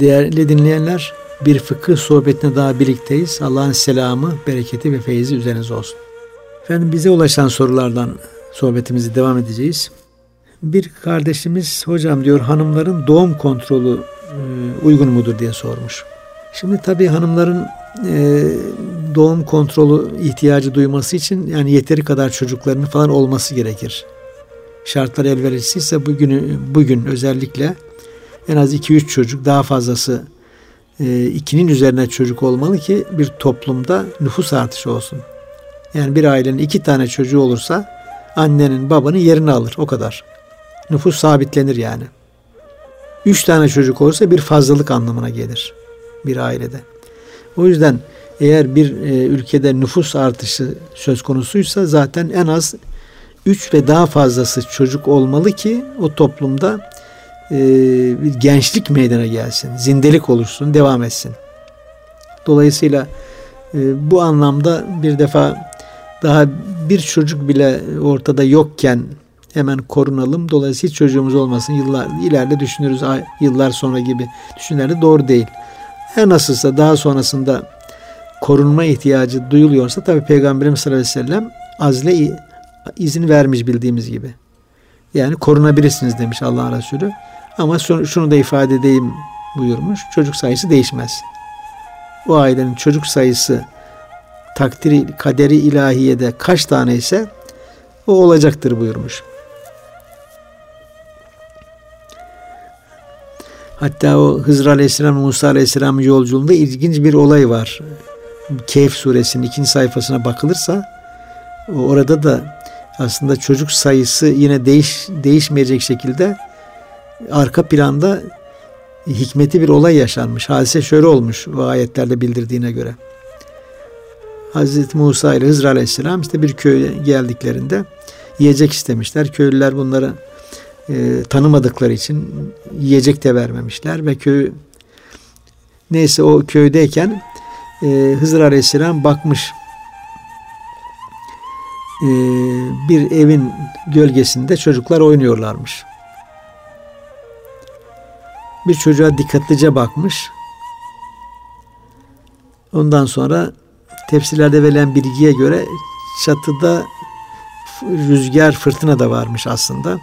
Değerli dinleyenler, bir fıkıh sohbetine daha birlikteyiz. Allah'ın selamı, bereketi ve feyzi üzerinize olsun. Efendim bize ulaşan sorulardan sohbetimizi devam edeceğiz. Bir kardeşimiz hocam diyor hanımların doğum kontrolü e, uygun mudur diye sormuş. Şimdi tabii hanımların e, doğum kontrolü ihtiyacı duyması için yani yeteri kadar çocuklarının falan olması gerekir. Şartlar elverişliyse bugün bugün özellikle en az 2-3 çocuk daha fazlası e, ikinin üzerine çocuk olmalı ki bir toplumda nüfus artışı olsun. Yani bir ailenin iki tane çocuğu olursa annenin babanın yerini alır o kadar. Nüfus sabitlenir yani. Üç tane çocuk olursa bir fazlalık anlamına gelir bir ailede. O yüzden eğer bir e, ülkede nüfus artışı söz konusuysa zaten en az üç ve daha fazlası çocuk olmalı ki o toplumda e, bir gençlik meydana gelsin, zindelik oluşsun, devam etsin. Dolayısıyla e, bu anlamda bir defa daha bir çocuk bile ortada yokken hemen korunalım. Dolayısıyla hiç çocuğumuz olmasın. Yıllar ileride düşünürüz yıllar sonra gibi düşünürler doğru değil. Her nasılsa daha sonrasında korunma ihtiyacı duyuluyorsa tabi Peygamberimiz sallallahu aleyhi ve sellem azle izin vermiş bildiğimiz gibi. Yani korunabilirsiniz demiş Allah Resulü. Ama şunu da ifade edeyim buyurmuş. Çocuk sayısı değişmez. O ailenin çocuk sayısı takdiri kaderi ilahiyede kaç tane ise o olacaktır buyurmuş. Hatta o Hızır Aleyhisselam Musa Aleyhisselam yolculuğunda ilginç bir olay var. Keyif suresinin ikinci sayfasına bakılırsa orada da aslında çocuk sayısı yine değiş, değişmeyecek şekilde arka planda hikmeti bir olay yaşanmış. Hadise şöyle olmuş bu ayetlerde bildirdiğine göre. Hazreti Musa ile Hızır Aleyhisselam işte bir köye geldiklerinde yiyecek istemişler. Köylüler bunları e, tanımadıkları için yiyecek de vermemişler ve köy neyse o köydeyken e, Hızır Aleyhisselam bakmış e, bir evin gölgesinde çocuklar oynuyorlarmış. Bir çocuğa dikkatlice bakmış. Ondan sonra tefsirlerde verilen bilgiye göre çatıda rüzgar fırtına da varmış aslında.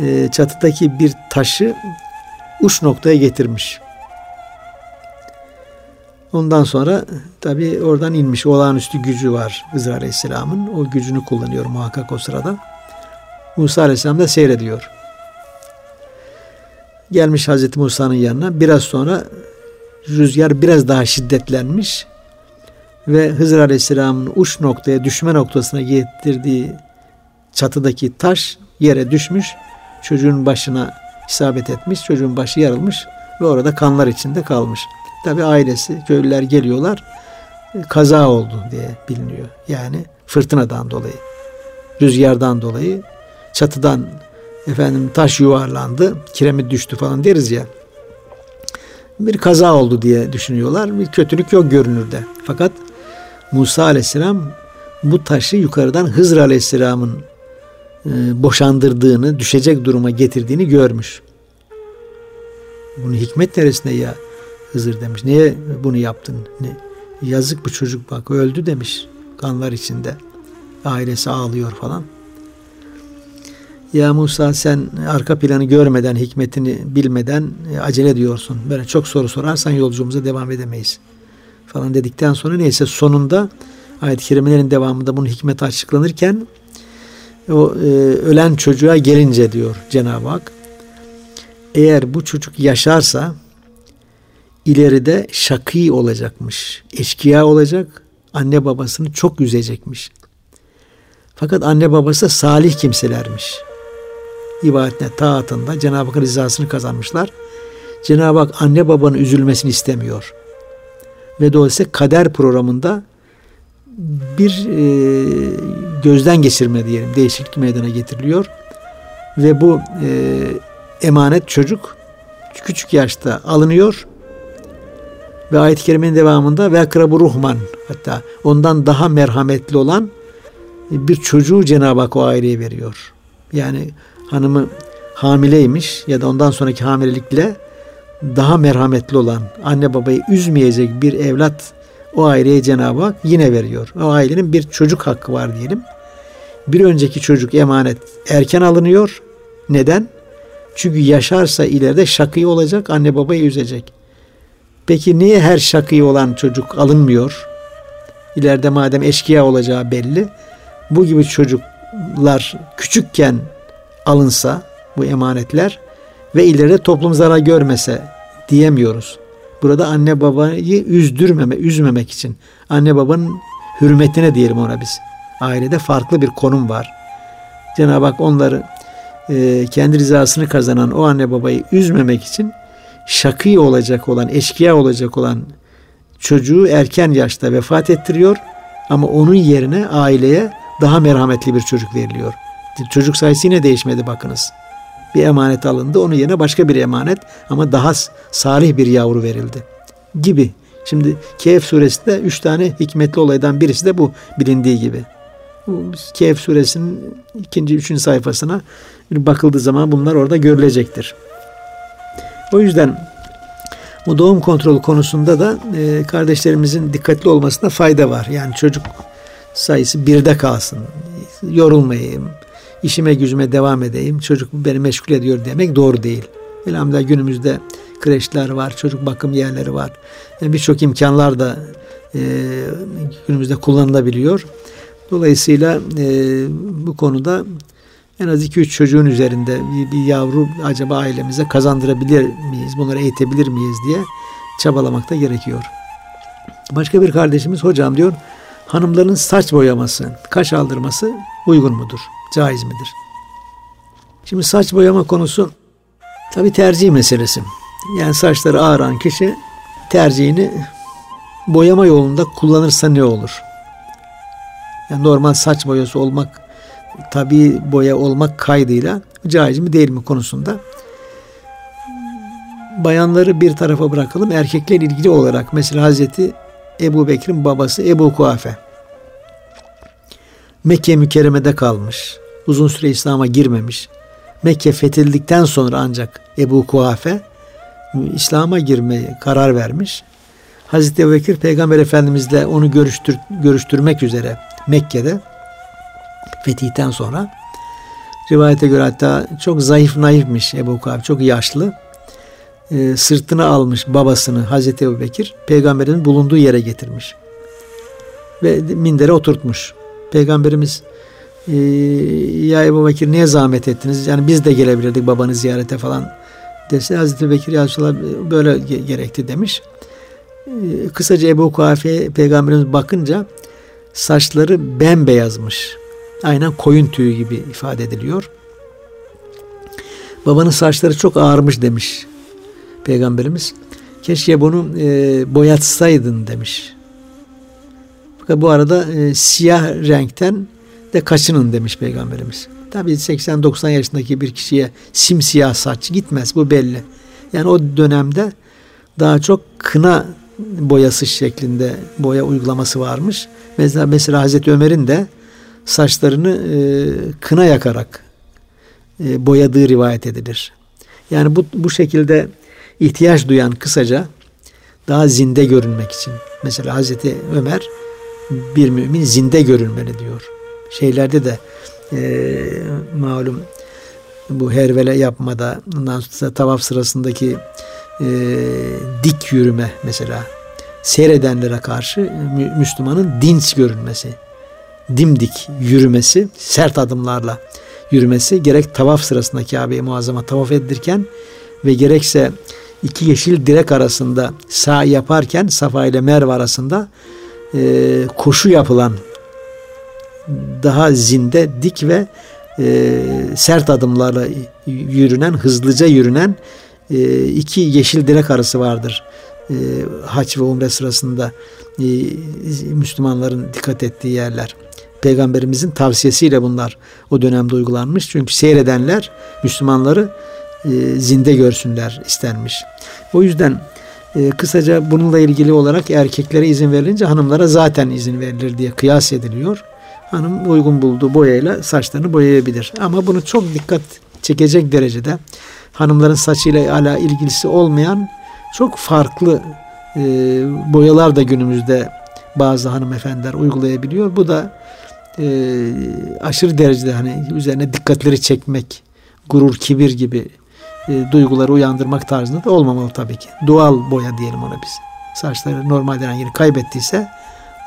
E, çatıdaki bir taşı uç noktaya getirmiş. Ondan sonra tabi oradan inmiş olağanüstü gücü var Hızır Aleyhisselam'ın. O gücünü kullanıyor muhakkak o sırada. Musa Aleyhisselam da seyrediyor. Gelmiş Hazreti Musa'nın yanına. Biraz sonra rüzgar biraz daha şiddetlenmiş ve Hızır Aleyhisselam'ın uç noktaya düşme noktasına getirdiği çatıdaki taş yere düşmüş. Çocuğun başına isabet etmiş. Çocuğun başı yarılmış ve orada kanlar içinde kalmış. Tabi ailesi, köylüler geliyorlar. Kaza oldu diye biliniyor. Yani fırtınadan dolayı, rüzgardan dolayı, çatıdan efendim taş yuvarlandı, kiremit düştü falan deriz ya. Bir kaza oldu diye düşünüyorlar. Bir kötülük yok görünürde. Fakat Musa aleyhisselam bu taşı yukarıdan Hızır aleyhisselamın e, boşandırdığını, düşecek duruma getirdiğini görmüş. Bunu hikmet neresinde ya Hızır demiş. Niye bunu yaptın? Ne? Yazık bu çocuk bak öldü demiş kanlar içinde. Ailesi ağlıyor falan. Ya Musa sen arka planı görmeden, hikmetini bilmeden e, acele ediyorsun. Böyle çok soru sorarsan yolculuğumuza devam edemeyiz. Falan dedikten sonra neyse sonunda ayet-i kerimelerin devamında bunun hikmeti açıklanırken o e, ölen çocuğa gelince diyor Cenab-ı Hak eğer bu çocuk yaşarsa ileride şakî olacakmış. Eşkıya olacak. Anne babasını çok üzecekmiş. Fakat anne babası salih kimselermiş. İbadetine, taatında Cenab-ı Hakk'ın rızasını kazanmışlar. Cenab-ı Hak anne babanın üzülmesini istemiyor. Ve dolayısıyla kader programında bir e, gözden geçirme diyelim değişiklik meydana getiriliyor. Ve bu e, emanet çocuk küçük yaşta alınıyor ve ayet-i kerimenin devamında ve akrabu ruhman hatta ondan daha merhametli olan bir çocuğu Cenab-ı Hak o aileye veriyor. Yani hanımı hamileymiş ya da ondan sonraki hamilelikle daha merhametli olan, anne babayı üzmeyecek bir evlat o aileye Cenab-ı Hak yine veriyor. O ailenin bir çocuk hakkı var diyelim. Bir önceki çocuk emanet erken alınıyor. Neden? Çünkü yaşarsa ileride şakıyı olacak, anne babayı üzecek. Peki niye her şakıyı olan çocuk alınmıyor? İleride madem eşkıya olacağı belli. Bu gibi çocuklar küçükken alınsa bu emanetler ve ileride toplum zarar görmese diyemiyoruz. Burada anne babayı üzdürmeme, üzmemek için. Anne babanın hürmetine diyelim ona biz. Ailede farklı bir konum var. Cenab-ı Hak onları e, kendi rızasını kazanan o anne babayı üzmemek için şakî olacak olan, eşkıya olacak olan çocuğu erken yaşta vefat ettiriyor ama onun yerine aileye daha merhametli bir çocuk veriliyor. Çocuk sayısı yine değişmedi bakınız. Bir emanet alındı, onun yerine başka bir emanet ama daha salih bir yavru verildi gibi. Şimdi Kehf suresinde üç tane hikmetli olaydan birisi de bu bilindiği gibi. Kehf suresinin ikinci, üçüncü sayfasına bakıldığı zaman bunlar orada görülecektir. O yüzden bu doğum kontrolü konusunda da e, kardeşlerimizin dikkatli olmasına fayda var. Yani çocuk sayısı birde kalsın, yorulmayayım, işime gücüme devam edeyim, çocuk beni meşgul ediyor demek doğru değil. Elhamdülillah günümüzde kreşler var, çocuk bakım yerleri var. Yani Birçok imkanlar da e, günümüzde kullanılabiliyor. Dolayısıyla e, bu konuda en az 2-3 çocuğun üzerinde bir, bir yavru acaba ailemize kazandırabilir miyiz, bunları eğitebilir miyiz diye çabalamak da gerekiyor. Başka bir kardeşimiz hocam diyor hanımların saç boyaması, kaş aldırması uygun mudur? Caiz midir? Şimdi saç boyama konusu tabi tercih meselesi. Yani saçları ağıran kişi tercihini boyama yolunda kullanırsa ne olur? Yani normal saç boyası olmak tabi boya olmak kaydıyla caiz mi değil mi konusunda bayanları bir tarafa bırakalım. Erkekler ilgili olarak mesela Hazreti Ebu Bekir'in babası Ebu Kuafe Mekke mükerremede kalmış. Uzun süre İslam'a girmemiş. Mekke fethedildikten sonra ancak Ebu Kuafe İslam'a girmeye karar vermiş. Hazreti Ebu Peygamber Efendimizle onu görüştür, görüştürmek üzere Mekke'de fetihten sonra rivayete göre hatta çok zayıf naifmiş Ebu Kuafe çok yaşlı e, sırtına almış babasını Hazreti Ebu peygamberin bulunduğu yere getirmiş ve mindere oturtmuş peygamberimiz e, ya Ebu Bekir niye zahmet ettiniz? Yani biz de gelebilirdik babanı ziyarete falan dese Hazreti Bekir ya böyle gerekti demiş. E, kısaca Ebu Kuafe'ye peygamberimiz bakınca saçları bembeyazmış. Aynen koyun tüyü gibi ifade ediliyor. Babanın saçları çok ağarmış demiş Peygamberimiz. Keşke bunu e, boyatsaydın demiş. Fakat bu arada e, siyah renkten de kaçının demiş Peygamberimiz. Tabi 80-90 yaşındaki bir kişiye simsiyah saç gitmez bu belli. Yani o dönemde daha çok kına boyası şeklinde boya uygulaması varmış. Mesela, mesela Hazreti Ömer'in de saçlarını e, kına yakarak e, boyadığı rivayet edilir. Yani bu, bu şekilde ihtiyaç duyan kısaca daha zinde görünmek için. Mesela Hazreti Ömer bir mümin zinde görünmeli diyor. Şeylerde de e, malum bu hervele yapmada tavaf sırasındaki e, dik yürüme mesela seyredenlere karşı Müslümanın dinç görünmesi dimdik yürümesi sert adımlarla yürümesi gerek tavaf sırasında Kabe-i Muazzama tavaf edilirken ve gerekse iki yeşil direk arasında sağ yaparken Safa ile Merve arasında e, koşu yapılan daha zinde dik ve e, sert adımlarla yürünen hızlıca yürünen e, iki yeşil direk arası vardır. E, haç ve umre sırasında e, Müslümanların dikkat ettiği yerler. Peygamberimizin tavsiyesiyle bunlar o dönemde uygulanmış. Çünkü seyredenler Müslümanları e, zinde görsünler istenmiş. O yüzden e, kısaca bununla ilgili olarak erkeklere izin verilince hanımlara zaten izin verilir diye kıyas ediliyor. Hanım uygun bulduğu boyayla saçlarını boyayabilir. Ama bunu çok dikkat çekecek derecede hanımların saçıyla ala ilgisi olmayan çok farklı e, boyalar da günümüzde bazı hanımefendiler uygulayabiliyor. Bu da e, aşırı derecede hani üzerine dikkatleri çekmek, gurur, kibir gibi e, duyguları uyandırmak tarzında da olmamalı tabii ki. Doğal boya diyelim ona biz. Saçları normal rengini kaybettiyse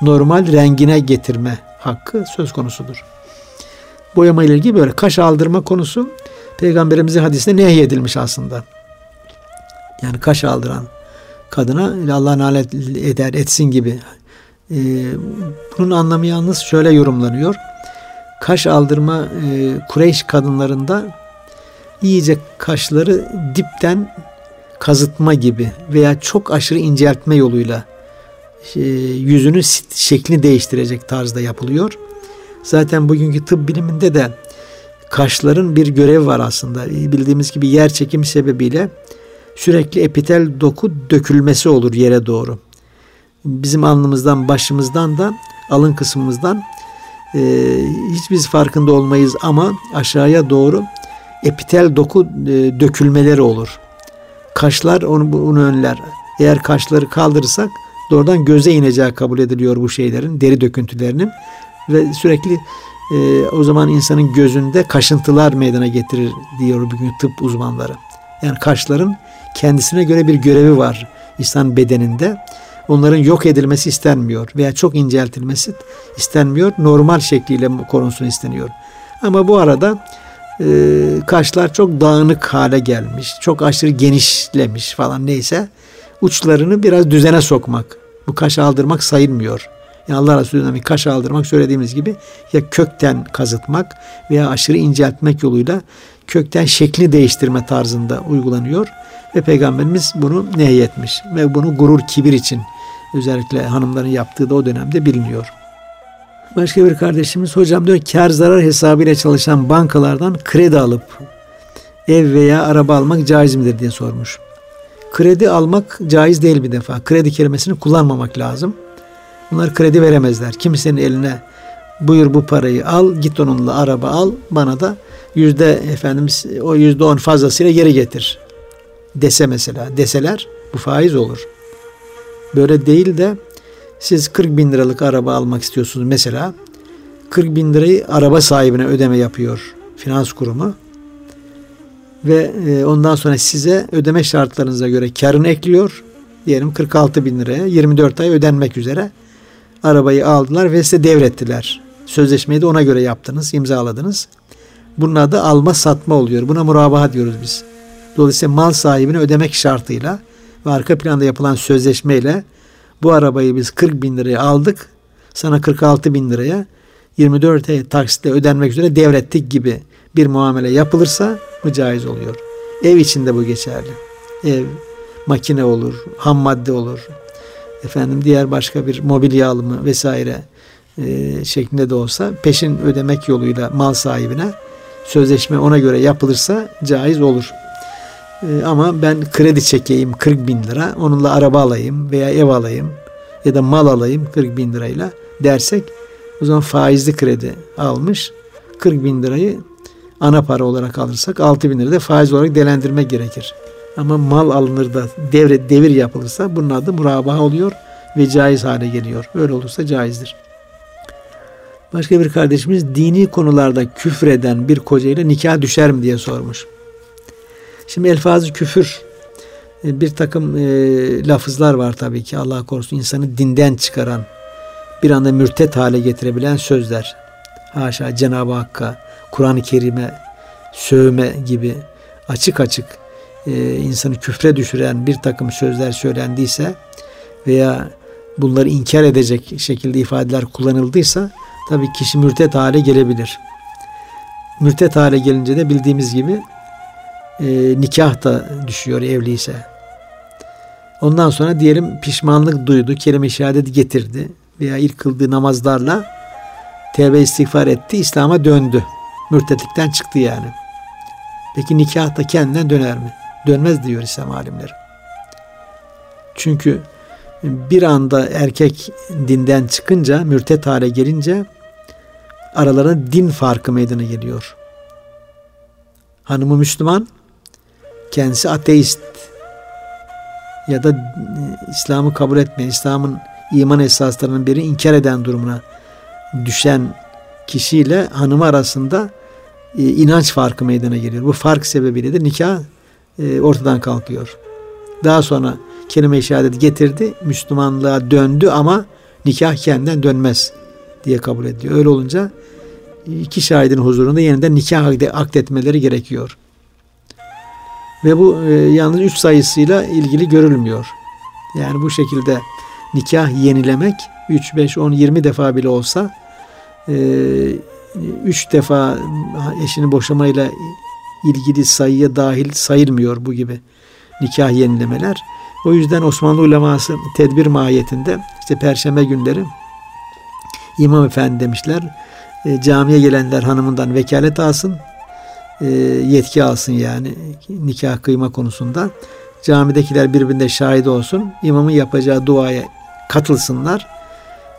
normal rengine getirme hakkı söz konusudur. Boyama ile ilgili böyle kaş aldırma konusu Peygamberimizin hadisinde nehyedilmiş aslında. Yani kaş aldıran kadına Allah nalet eder etsin gibi. Ee, bunun anlamı yalnız şöyle yorumlanıyor. Kaş aldırma e, Kureyş kadınlarında iyice kaşları dipten kazıtma gibi veya çok aşırı inceltme yoluyla e, yüzünü şeklini değiştirecek tarzda yapılıyor. Zaten bugünkü tıp biliminde de kaşların bir görevi var aslında. Bildiğimiz gibi yer çekimi sebebiyle sürekli epitel doku dökülmesi olur yere doğru. Bizim alnımızdan, başımızdan da alın kısmımızdan e, hiç biz farkında olmayız ama aşağıya doğru epitel doku e, dökülmeleri olur. Kaşlar onu, onu önler. Eğer kaşları kaldırırsak doğrudan göze ineceği kabul ediliyor bu şeylerin, deri döküntülerinin ve sürekli e, o zaman insanın gözünde kaşıntılar meydana getirir diyor bugün tıp uzmanları. Yani kaşların kendisine göre bir görevi var insan bedeninde. Onların yok edilmesi istenmiyor veya çok inceltilmesi istenmiyor. Normal şekliyle korunsun isteniyor. Ama bu arada e, kaşlar çok dağınık hale gelmiş, çok aşırı genişlemiş falan neyse uçlarını biraz düzene sokmak. Bu kaş aldırmak sayılmıyor. Yani Allah Resulü'nden bir kaş aldırmak söylediğimiz gibi ya kökten kazıtmak veya aşırı inceltmek yoluyla kökten şekli değiştirme tarzında uygulanıyor. Ve Peygamberimiz bunu nehyetmiş ve bunu gurur kibir için özellikle hanımların yaptığı da o dönemde biliniyor. Başka bir kardeşimiz hocam diyor kar zarar hesabıyla çalışan bankalardan kredi alıp ev veya araba almak caiz midir diye sormuş. Kredi almak caiz değil bir defa. Kredi kelimesini kullanmamak lazım. Bunlar kredi veremezler. Kimsenin eline buyur bu parayı al, git onunla araba al, bana da yüzde efendimiz o yüzde on fazlasıyla geri getir dese mesela deseler bu faiz olur. Böyle değil de siz 40 bin liralık araba almak istiyorsunuz mesela 40 bin lirayı araba sahibine ödeme yapıyor finans kurumu ve e, ondan sonra size ödeme şartlarınıza göre karını ekliyor diyelim 46 bin liraya 24 ay ödenmek üzere arabayı aldılar ve size devrettiler. Sözleşmeyi de ona göre yaptınız, imzaladınız. Bunun adı alma satma oluyor. Buna murabaha diyoruz biz. Dolayısıyla mal sahibine ödemek şartıyla ve arka planda yapılan sözleşmeyle bu arabayı biz 40 bin liraya aldık. Sana 46 bin liraya 24 ay taksitle ödenmek üzere devrettik gibi bir muamele yapılırsa bu caiz oluyor. Ev içinde bu geçerli. Ev, makine olur, ham madde olur, efendim diğer başka bir mobilya alımı vesaire e, şeklinde de olsa peşin ödemek yoluyla mal sahibine sözleşme ona göre yapılırsa caiz olur. E, ama ben kredi çekeyim 40 bin lira onunla araba alayım veya ev alayım ya da mal alayım 40 bin lirayla dersek o zaman faizli kredi almış 40 bin lirayı ana para olarak alırsak 6 bin lirada faiz olarak değerlendirmek gerekir. Ama mal alınır da devre, devir yapılırsa bunun adı murabaha oluyor ve caiz hale geliyor. Öyle olursa caizdir. Başka bir kardeşimiz dini konularda küfreden bir kocayla nikah düşer mi diye sormuş. Şimdi elfazı küfür e, bir takım e, lafızlar var tabii ki Allah korusun insanı dinden çıkaran bir anda mürtet hale getirebilen sözler. Haşa Cenab-ı Hakk'a, Kur'an-ı Kerim'e sövme gibi açık açık e, insanı küfre düşüren bir takım sözler söylendiyse veya bunları inkar edecek şekilde ifadeler kullanıldıysa tabii kişi mürtet hale gelebilir. Mürtet hale gelince de bildiğimiz gibi e, nikah da düşüyor evliyse. Ondan sonra diyelim pişmanlık duydu, kelime-i şehadet getirdi veya ilk kıldığı namazlarla tevbe istiğfar etti, İslam'a döndü. Mürtetlikten çıktı yani. Peki nikah da kendinden döner mi? dönmez diyor İslam alimleri. Çünkü bir anda erkek dinden çıkınca, mürtet hale gelince aralarında din farkı meydana geliyor. Hanımı Müslüman kendisi ateist ya da e, İslam'ı kabul etmeyen, İslam'ın iman esaslarının biri inkar eden durumuna düşen kişiyle hanımı arasında e, inanç farkı meydana geliyor. Bu fark sebebiyle de nikah e, ortadan kalkıyor. Daha sonra kelime-i şehadet getirdi, Müslümanlığa döndü ama nikah kendinden dönmez diye kabul ediyor. Öyle olunca iki şahidin huzurunda yeniden nikah akdetmeleri gerekiyor. Ve bu e, yalnız üç sayısıyla ilgili görülmüyor. Yani bu şekilde nikah yenilemek 3, 5, 10, 20 defa bile olsa e, 3 defa eşini boşamayla ilgili sayıya dahil sayılmıyor bu gibi nikah yenilemeler. O yüzden Osmanlı uleması tedbir mahiyetinde işte perşembe günleri İmam Efendi demişler e, camiye gelenler hanımından vekalet alsın e, yetki alsın yani nikah kıyma konusunda. Camidekiler birbirine şahit olsun. İmamın yapacağı duaya katılsınlar.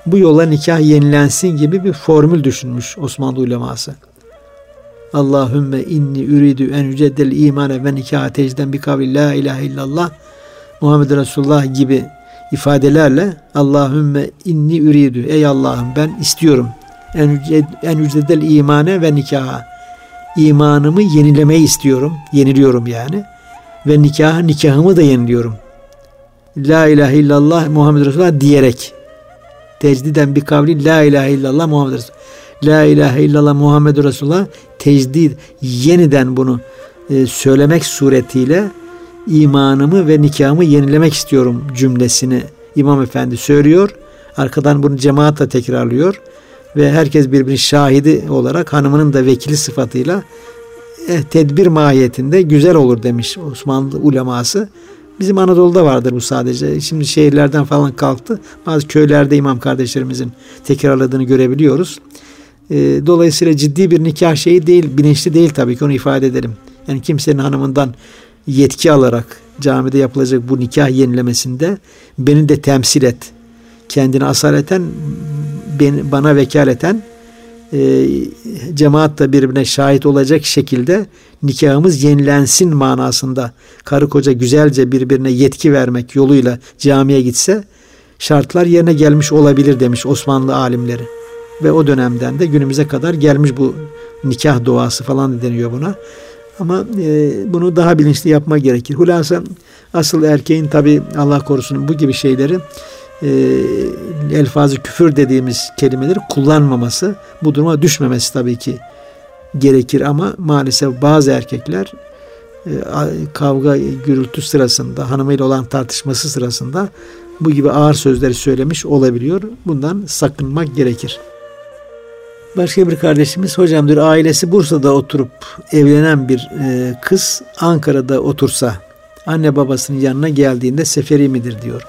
Bu yolla nikah yenilensin gibi bir formül düşünmüş Osmanlı uleması. Allahümme inni üridü en yüceddel imane ve nikah tecden bir kavli la ilahe illallah Muhammed Resulullah gibi ifadelerle Allahümme inni üridü ey Allah'ım ben istiyorum en, en yüceddel imane ve nikaha imanımı yenilemeyi istiyorum. Yeniliyorum yani. Ve nikah nikahımı da yeniliyorum. La ilahe illallah Muhammed Resulullah diyerek. Tecdiden bir kavli La ilahe illallah Muhammed Resulullah. La ilahe illallah Muhammed Resulullah tecdid yeniden bunu e, söylemek suretiyle imanımı ve nikahımı yenilemek istiyorum cümlesini İmam Efendi söylüyor. Arkadan bunu cemaat da tekrarlıyor ve herkes birbirinin şahidi olarak hanımının da vekili sıfatıyla eh, tedbir mahiyetinde güzel olur demiş Osmanlı uleması. Bizim Anadolu'da vardır bu sadece. Şimdi şehirlerden falan kalktı. Bazı köylerde imam kardeşlerimizin tekrarladığını görebiliyoruz. E, dolayısıyla ciddi bir nikah şeyi değil, bilinçli değil tabii ki onu ifade edelim. Yani kimsenin hanımından yetki alarak camide yapılacak bu nikah yenilemesinde beni de temsil et. Kendini asaleten beni, bana vekaleten e, cemaat da birbirine şahit olacak şekilde nikahımız yenilensin manasında karı koca güzelce birbirine yetki vermek yoluyla camiye gitse şartlar yerine gelmiş olabilir demiş Osmanlı alimleri. Ve o dönemden de günümüze kadar gelmiş bu nikah duası falan deniyor buna. Ama e, bunu daha bilinçli yapma gerekir. Hulasa asıl erkeğin tabi Allah korusun bu gibi şeyleri e, elfazı küfür dediğimiz kelimeleri kullanmaması, bu duruma düşmemesi tabii ki gerekir ama maalesef bazı erkekler e, kavga gürültü sırasında, hanımıyla olan tartışması sırasında bu gibi ağır sözleri söylemiş olabiliyor. Bundan sakınmak gerekir. Başka bir kardeşimiz hocam diyor ailesi Bursa'da oturup evlenen bir e, kız Ankara'da otursa anne babasının yanına geldiğinde seferi midir diyor.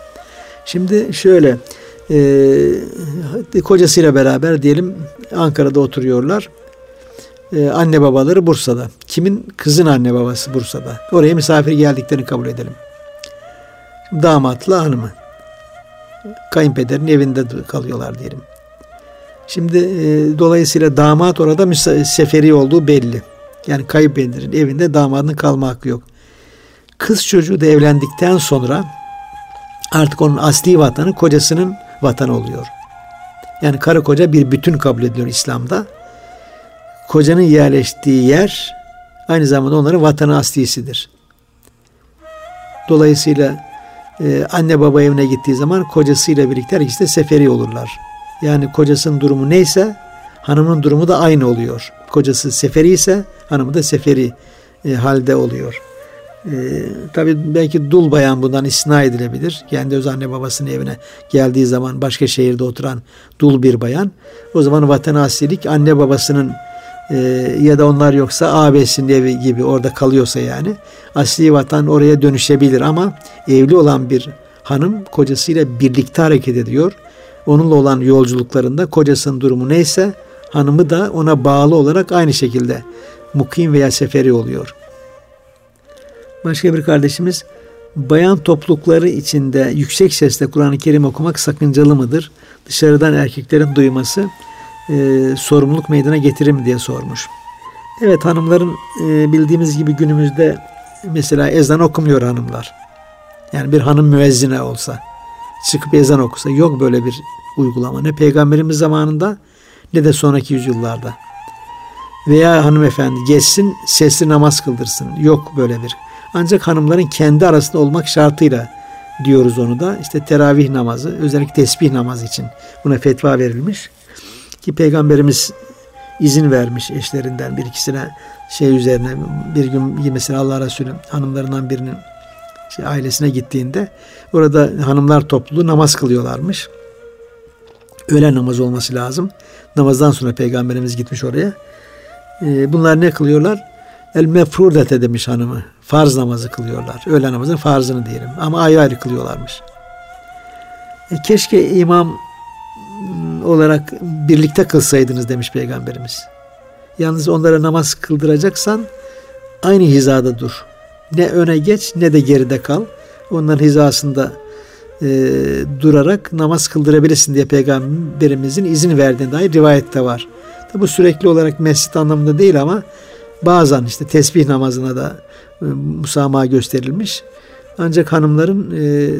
Şimdi şöyle e, kocasıyla beraber diyelim Ankara'da oturuyorlar. E, anne babaları Bursa'da. Kimin? Kızın anne babası Bursa'da. Oraya misafir geldiklerini kabul edelim. Damatla hanımı. Kayınpederin evinde kalıyorlar diyelim. Şimdi e, dolayısıyla damat orada seferi olduğu belli. Yani kayınpederin evinde damadın kalma hakkı yok. Kız çocuğu da evlendikten sonra artık onun asli vatanı kocasının vatanı oluyor. Yani karı koca bir bütün kabul ediliyor İslam'da. Kocanın yerleştiği yer aynı zamanda onların vatanı aslisidir. Dolayısıyla e, anne baba evine gittiği zaman kocasıyla birlikte ikisi de seferi olurlar. Yani kocasının durumu neyse hanımın durumu da aynı oluyor. Kocası seferi ise hanımı da seferi e, halde oluyor. Ee, tabii belki dul bayan bundan isna edilebilir. Kendi öz anne babasının evine geldiği zaman başka şehirde oturan dul bir bayan. O zaman vatan asilik anne babasının e, ya da onlar yoksa ağabeyisinin evi gibi orada kalıyorsa yani asli vatan oraya dönüşebilir ama evli olan bir hanım kocasıyla birlikte hareket ediyor. Onunla olan yolculuklarında kocasının durumu neyse hanımı da ona bağlı olarak aynı şekilde mukim veya seferi oluyor. Başka bir kardeşimiz bayan toplulukları içinde yüksek sesle Kur'an-ı Kerim okumak sakıncalı mıdır? Dışarıdan erkeklerin duyması e, sorumluluk meydana getirir mi diye sormuş. Evet hanımların e, bildiğimiz gibi günümüzde mesela ezan okumuyor hanımlar. Yani bir hanım müezzine olsa çıkıp ezan okusa yok böyle bir uygulama. Ne peygamberimiz zamanında ne de sonraki yüzyıllarda. Veya hanımefendi geçsin sesli namaz kıldırsın. Yok böyle bir. Ancak hanımların kendi arasında olmak şartıyla diyoruz onu da. İşte teravih namazı özellikle tesbih namazı için buna fetva verilmiş. Ki peygamberimiz izin vermiş eşlerinden bir ikisine şey üzerine bir gün mesela Allah Resulü hanımlarından birinin şey, ailesine gittiğinde orada hanımlar topluluğu namaz kılıyorlarmış. Öğlen namazı olması lazım. Namazdan sonra peygamberimiz gitmiş oraya. Ee, bunlar ne kılıyorlar? El mefrudete demiş hanımı. Farz namazı kılıyorlar. Öğlen namazının farzını diyelim. Ama ayrı ayrı kılıyorlarmış. E, keşke imam olarak birlikte kılsaydınız demiş peygamberimiz. Yalnız onlara namaz kıldıracaksan aynı hizada dur. Ne öne geç ne de geride kal. Onların hizasında e, durarak namaz kıldırabilirsin diye peygamberimizin izin verdiğine dair rivayette var. Tabi bu sürekli olarak mescit anlamında değil ama bazen işte tesbih namazına da musamaha gösterilmiş. Ancak hanımların e,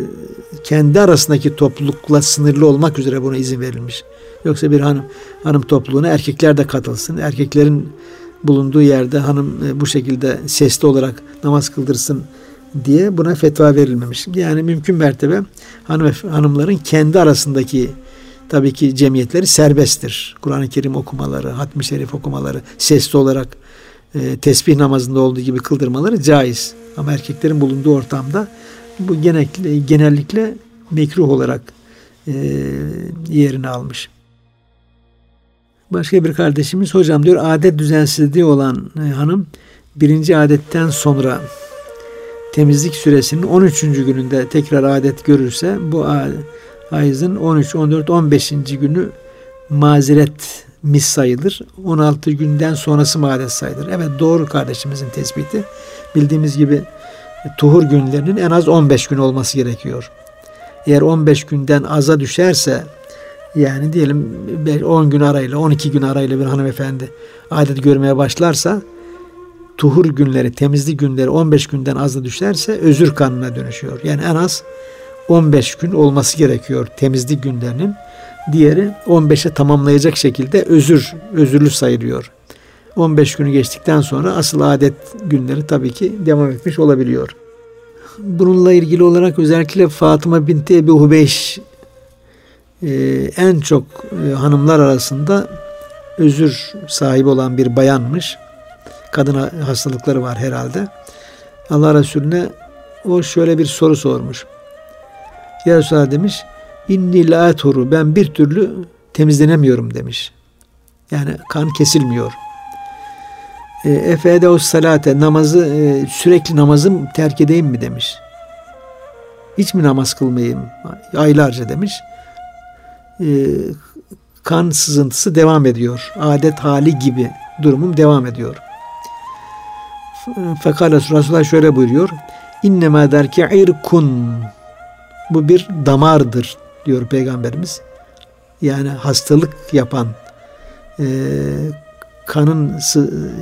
kendi arasındaki toplulukla sınırlı olmak üzere buna izin verilmiş. Yoksa bir hanım hanım topluluğuna erkekler de katılsın. Erkeklerin bulunduğu yerde hanım e, bu şekilde sesli olarak namaz kıldırsın diye buna fetva verilmemiş. Yani mümkün mertebe hanım hanımların kendi arasındaki tabii ki cemiyetleri serbesttir. Kur'an-ı Kerim okumaları, hatmi şerif okumaları, sesli olarak e, tesbih namazında olduğu gibi kıldırmaları caiz. Ama erkeklerin bulunduğu ortamda bu genellikle, genellikle mekruh olarak e, yerini almış. Başka bir kardeşimiz hocam diyor adet düzensizliği olan e, hanım birinci adetten sonra temizlik süresinin 13. gününde tekrar adet görürse bu ayızın 13, 14, 15. günü mazeret mis sayılır. 16 günden sonrası madet sayılır. Evet doğru kardeşimizin tespiti. Bildiğimiz gibi tuhur günlerinin en az 15 gün olması gerekiyor. Eğer 15 günden aza düşerse yani diyelim 10 gün arayla 12 gün arayla bir hanımefendi adet görmeye başlarsa tuhur günleri, temizlik günleri 15 günden azla düşerse özür kanına dönüşüyor. Yani en az 15 gün olması gerekiyor temizlik günlerinin. Diğeri 15'e tamamlayacak şekilde özür, özürlü sayılıyor. 15 günü geçtikten sonra asıl adet günleri tabii ki devam etmiş olabiliyor. Bununla ilgili olarak özellikle Fatıma binti Ebi Hubeyş e, en çok e, hanımlar arasında özür sahibi olan bir bayanmış. Kadın hastalıkları var herhalde. Allah Resulüne o şöyle bir soru sormuş. Ya Resulallah demiş inni la ben bir türlü temizlenemiyorum demiş. Yani kan kesilmiyor. E, Efede salate namazı e, sürekli namazı terk edeyim mi demiş. Hiç mi namaz kılmayayım aylarca demiş. E, kan sızıntısı devam ediyor. Adet hali gibi durumum devam ediyor. Fakat Resulullah şöyle buyuruyor. İnnemâ derki irkun. Bu bir damardır diyor Peygamberimiz. Yani hastalık yapan, e, kanın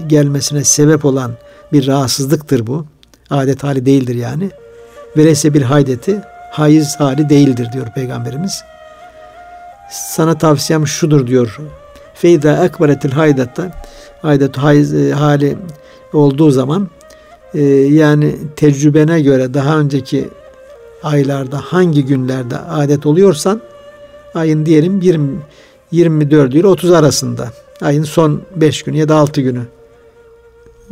gelmesine sebep olan bir rahatsızlıktır bu. Adet hali değildir yani. Velese bir haydeti, haiz hali değildir diyor Peygamberimiz. Sana tavsiyem şudur diyor. Feyda ekberetil haydetta haydet haiz e, hali olduğu zaman e, yani tecrübene göre daha önceki aylarda hangi günlerde adet oluyorsan ayın diyelim 20 24 ile 30 arasında ayın son 5 günü ya da 6 günü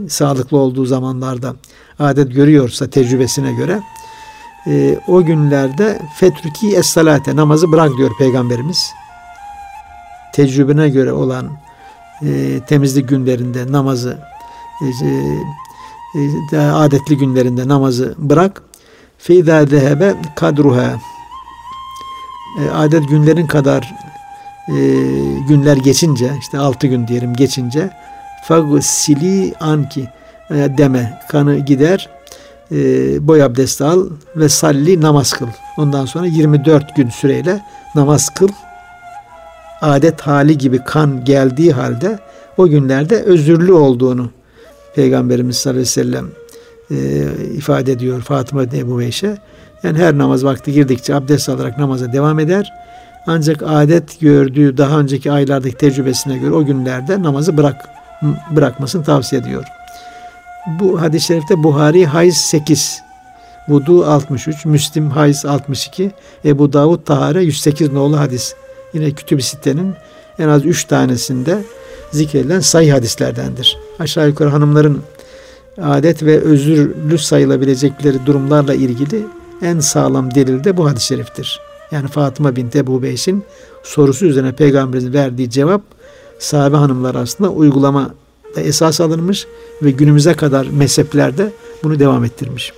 sağlıklı olduğu zamanlarda adet görüyorsa tecrübesine göre e, o günlerde fetruki es namazı bırak diyor peygamberimiz. Tecrübene göre olan e, temizlik günlerinde namazı e, e, e adetli günlerinde namazı bırak. Feyda zehebe kadruha e, adet günlerin kadar e, günler geçince işte altı gün diyelim geçince fagsili anki e, deme kanı gider e, boy abdesti al ve salli namaz kıl. Ondan sonra 24 gün süreyle namaz kıl. Adet hali gibi kan geldiği halde o günlerde özürlü olduğunu Peygamberimiz sallallahu aleyhi ve sellem e, ifade ediyor Fatıma Ebu Veyş'e. Yani her namaz vakti girdikçe abdest alarak namaza devam eder. Ancak adet gördüğü daha önceki aylardaki tecrübesine göre o günlerde namazı bırak bırakmasını tavsiye ediyor. Bu hadis-i şerifte Buhari Hayz 8, Vudu 63, Müslim Hayz 62, Ebu Davud Tahare 108 nolu hadis. Yine Kütüb-i Sitte'nin en az 3 tanesinde zikredilen sayı hadislerdendir. Aşağı yukarı hanımların adet ve özürlü sayılabilecekleri durumlarla ilgili en sağlam delil de bu hadis-i şeriftir. Yani Fatıma bint Ebu Beys'in sorusu üzerine peygamberimizin verdiği cevap sahabe hanımlar arasında uygulama da esas alınmış ve günümüze kadar mezheplerde bunu devam ettirmiş.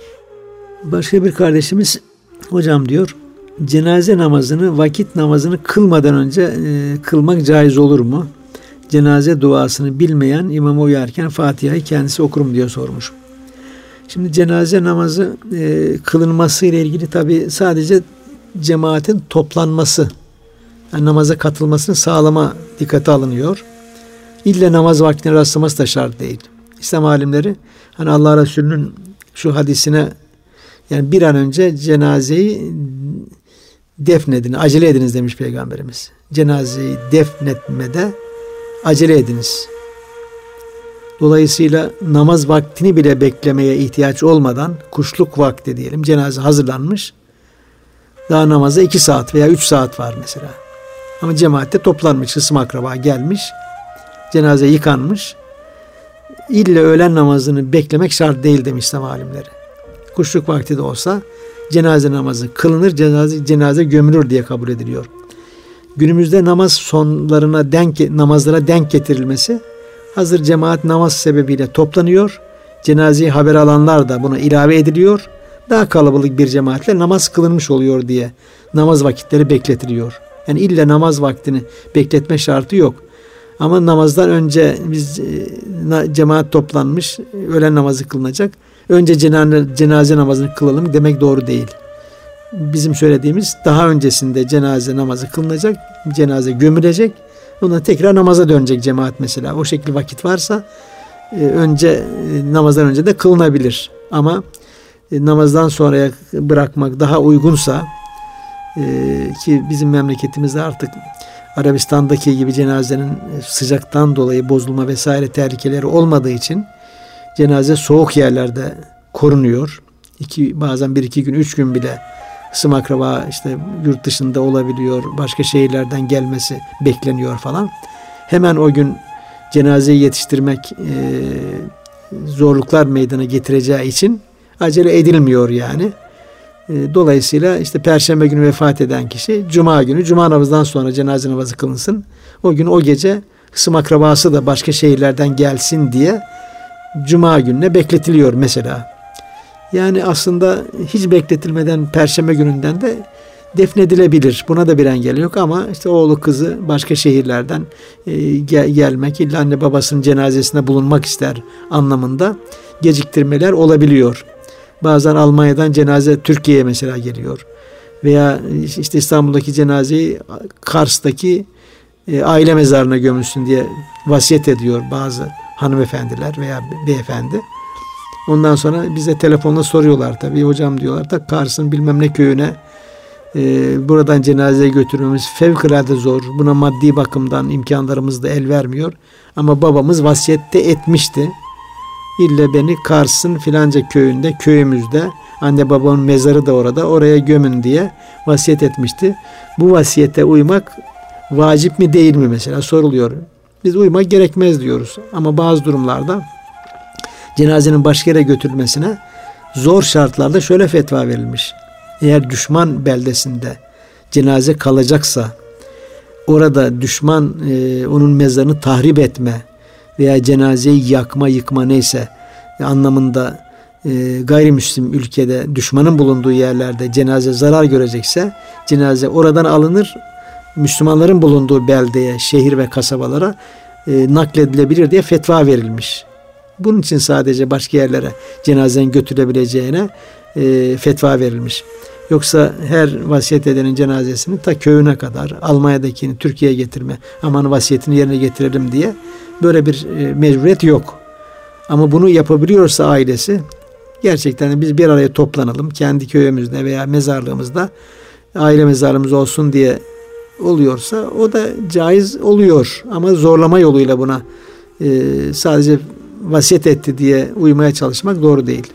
Başka bir kardeşimiz hocam diyor cenaze namazını vakit namazını kılmadan önce e, kılmak caiz olur mu? Cenaze duasını bilmeyen imama uyarken Fatiha'yı kendisi okurum diye sormuş. Şimdi cenaze namazı e, kılınması ile ilgili tabi sadece cemaatin toplanması, yani namaza katılmasını sağlama dikkate alınıyor. İlle namaz vaktine rastlaması da şart değil. İslam alimleri hani Allah Resulü'nün şu hadisine yani bir an önce cenazeyi defnedin, acele ediniz demiş Peygamberimiz. Cenazeyi defnetmede acele ediniz. Dolayısıyla namaz vaktini bile beklemeye ihtiyaç olmadan kuşluk vakti diyelim cenaze hazırlanmış. Daha namaza iki saat veya üç saat var mesela. Ama cemaatte toplanmış, kısım akraba gelmiş. Cenaze yıkanmış. İlle öğlen namazını beklemek şart değil demiş İslam alimleri. Kuşluk vakti de olsa cenaze namazı kılınır, cenaze, cenaze gömülür diye kabul ediliyor. Günümüzde namaz sonlarına denk namazlara denk getirilmesi hazır cemaat namaz sebebiyle toplanıyor. Cenazeyi haber alanlar da buna ilave ediliyor. Daha kalabalık bir cemaatle namaz kılınmış oluyor diye namaz vakitleri bekletiliyor. Yani illa namaz vaktini bekletme şartı yok. Ama namazdan önce biz e, cemaat toplanmış, öğlen namazı kılınacak. Önce cenaze, cenaze namazını kılalım demek doğru değil. Bizim söylediğimiz daha öncesinde cenaze namazı kılınacak, cenaze gömülecek. Ondan tekrar namaza dönecek cemaat mesela. O şekilde vakit varsa e, önce e, namazdan önce de kılınabilir. Ama namazdan sonraya bırakmak daha uygunsa ki bizim memleketimizde artık Arabistan'daki gibi cenazenin sıcaktan dolayı bozulma vesaire tehlikeleri olmadığı için cenaze soğuk yerlerde korunuyor. İki, bazen bir iki gün, üç gün bile ısım akraba işte yurt dışında olabiliyor. Başka şehirlerden gelmesi bekleniyor falan. Hemen o gün cenazeyi yetiştirmek e, zorluklar meydana getireceği için acele edilmiyor yani. E, dolayısıyla işte Perşembe günü vefat eden kişi Cuma günü, Cuma namazından sonra cenaze namazı kılınsın. O gün o gece kısım akrabası da başka şehirlerden gelsin diye Cuma gününe bekletiliyor mesela. Yani aslında hiç bekletilmeden Perşembe gününden de defnedilebilir. Buna da bir engel yok ama işte oğlu kızı başka şehirlerden e, gel, gelmek, illa anne babasının cenazesinde bulunmak ister anlamında geciktirmeler olabiliyor. Bazen Almanya'dan cenaze Türkiye'ye mesela geliyor. Veya işte İstanbul'daki cenazeyi Kars'taki e, aile mezarına gömülsün diye vasiyet ediyor bazı hanımefendiler veya beyefendi. Ondan sonra bize telefonla soruyorlar tabii. Hocam diyorlar da Kars'ın bilmem ne köyüne e, buradan cenazeye götürmemiz fevkalade zor. Buna maddi bakımdan imkanlarımız da el vermiyor. Ama babamız vasiyette etmişti. İlle beni Kars'ın filanca köyünde, köyümüzde anne babamın mezarı da orada oraya gömün diye vasiyet etmişti. Bu vasiyete uymak vacip mi değil mi mesela soruluyor. Biz uymak gerekmez diyoruz. Ama bazı durumlarda cenazenin başka yere götürülmesine zor şartlarda şöyle fetva verilmiş. Eğer düşman beldesinde cenaze kalacaksa orada düşman e, onun mezarını tahrip etme veya cenazeyi yakma yıkma neyse anlamında e, gayrimüslim ülkede düşmanın bulunduğu yerlerde cenaze zarar görecekse cenaze oradan alınır Müslümanların bulunduğu beldeye, şehir ve kasabalara e, nakledilebilir diye fetva verilmiş. Bunun için sadece başka yerlere cenazenin götürülebileceğine e, fetva verilmiş. Yoksa her vasiyet edenin cenazesini ta köyüne kadar Almanya'dakini Türkiye'ye getirme aman vasiyetini yerine getirelim diye böyle bir e, mecburiyet yok. Ama bunu yapabiliyorsa ailesi Gerçekten biz bir araya toplanalım. Kendi köyümüzde veya mezarlığımızda aile mezarımız olsun diye oluyorsa o da caiz oluyor. Ama zorlama yoluyla buna e, sadece vasiyet etti diye uymaya çalışmak doğru değil.